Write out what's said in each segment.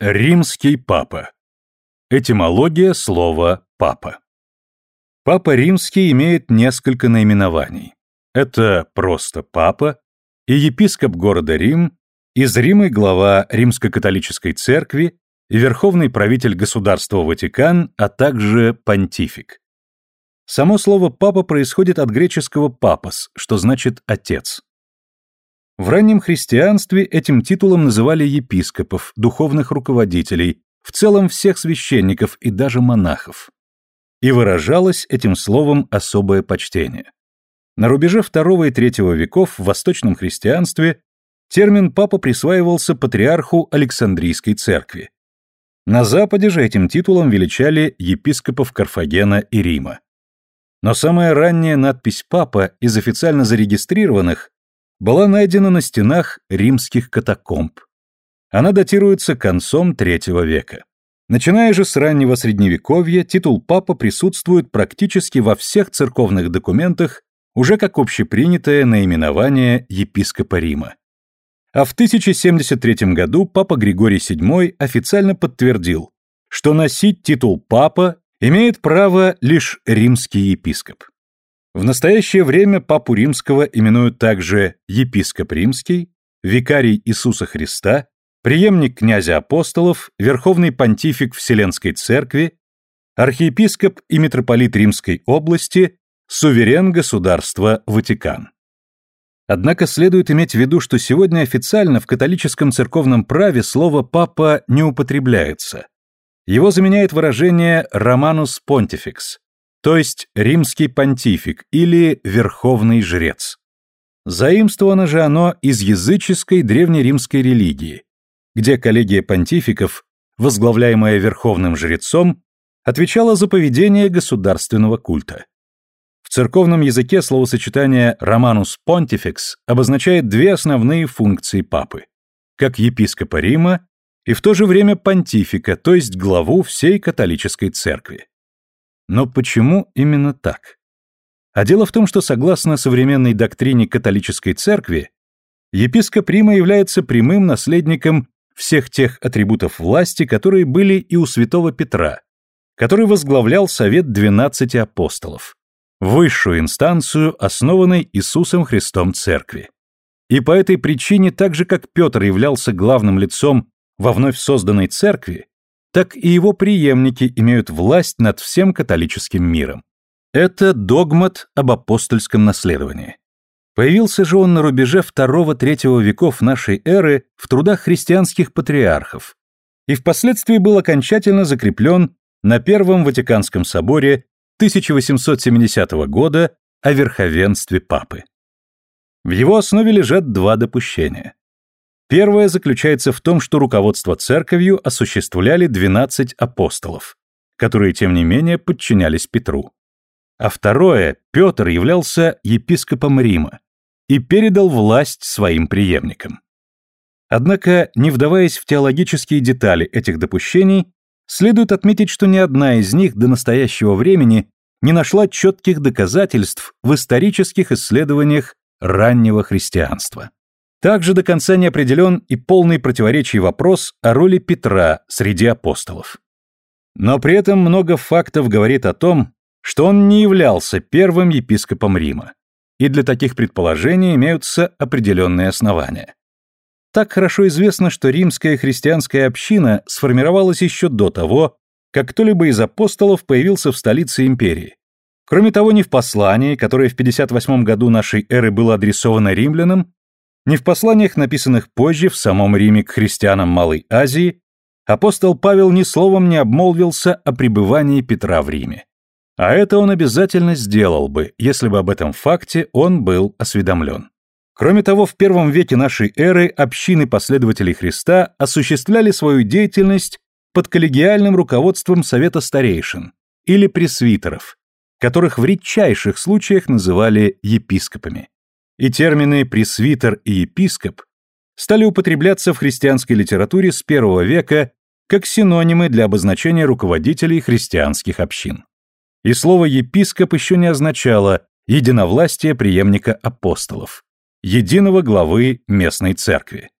Римский папа. Этимология слова «папа». Папа римский имеет несколько наименований. Это просто папа и епископ города Рим, из Рима глава Римско-католической церкви и верховный правитель государства Ватикан, а также понтифик. Само слово «папа» происходит от греческого «папос», что значит «отец». В раннем христианстве этим титулом называли епископов, духовных руководителей, в целом всех священников и даже монахов. И выражалось этим словом особое почтение. На рубеже II и III веков в восточном христианстве термин «папа» присваивался патриарху Александрийской церкви. На Западе же этим титулом величали епископов Карфагена и Рима. Но самая ранняя надпись «папа» из официально зарегистрированных была найдена на стенах римских катакомб. Она датируется концом III века. Начиная же с раннего Средневековья, титул папа присутствует практически во всех церковных документах уже как общепринятое наименование епископа Рима. А в 1073 году папа Григорий VII официально подтвердил, что носить титул папа имеет право лишь римский епископ. В настоящее время папу римского именуют также епископ римский, викарий Иисуса Христа, преемник князя апостолов, верховный понтифик Вселенской Церкви, архиепископ и митрополит Римской области, суверен государства Ватикан. Однако следует иметь в виду, что сегодня официально в католическом церковном праве слово «папа» не употребляется. Его заменяет выражение «романус понтификс», то есть римский понтифик или верховный жрец. Заимствовано же оно из языческой древнеримской религии, где коллегия понтификов, возглавляемая верховным жрецом, отвечала за поведение государственного культа. В церковном языке словосочетание «Romanus Pontifex» обозначает две основные функции папы, как епископа Рима и в то же время понтифика, то есть главу всей католической церкви. Но почему именно так? А дело в том, что согласно современной доктрине католической церкви, епископ Рима является прямым наследником всех тех атрибутов власти, которые были и у святого Петра, который возглавлял совет двенадцати апостолов, высшую инстанцию, основанной Иисусом Христом церкви. И по этой причине, так же как Петр являлся главным лицом во вновь созданной церкви, так и его преемники имеют власть над всем католическим миром. Это догмат об апостольском наследовании. Появился же он на рубеже II-III веков нашей эры в трудах христианских патриархов и впоследствии был окончательно закреплен на Первом Ватиканском соборе 1870 года о верховенстве папы. В его основе лежат два допущения. Первое заключается в том, что руководство церковью осуществляли 12 апостолов, которые, тем не менее, подчинялись Петру. А второе, Петр являлся епископом Рима и передал власть своим преемникам. Однако, не вдаваясь в теологические детали этих допущений, следует отметить, что ни одна из них до настоящего времени не нашла четких доказательств в исторических исследованиях раннего христианства. Также до конца не определен и полный противоречий вопрос о роли Петра среди апостолов. Но при этом много фактов говорит о том, что он не являлся первым епископом Рима, и для таких предположений имеются определенные основания. Так хорошо известно, что римская христианская община сформировалась еще до того, как кто-либо из апостолов появился в столице империи. Кроме того, ни в послании, которое в 58 году нашей эры было адресовано римлянам, ни в посланиях, написанных позже в самом Риме к христианам Малой Азии, апостол Павел ни словом не обмолвился о пребывании Петра в Риме. А это он обязательно сделал бы, если бы об этом факте он был осведомлен. Кроме того, в первом веке нашей эры общины последователей Христа осуществляли свою деятельность под коллегиальным руководством Совета Старейшин или пресвитеров, которых в редчайших случаях называли епископами и термины «пресвитер» и «епископ» стали употребляться в христианской литературе с первого века как синонимы для обозначения руководителей христианских общин. И слово «епископ» еще не означало единовластие преемника апостолов, единого главы местной церкви.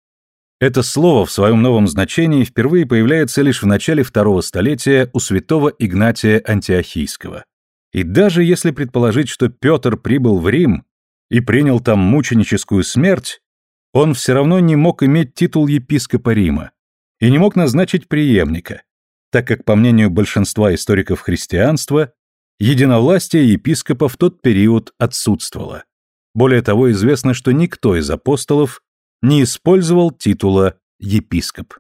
Это слово в своем новом значении впервые появляется лишь в начале второго столетия у святого Игнатия Антиохийского. И даже если предположить, что Петр прибыл в Рим и принял там мученическую смерть, он все равно не мог иметь титул епископа Рима и не мог назначить преемника, так как, по мнению большинства историков христианства, единовластие епископа в тот период отсутствовало. Более того, известно, что никто из апостолов не использовал титула епископ.